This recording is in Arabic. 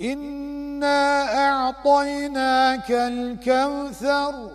إنا أعطيناك الكوثر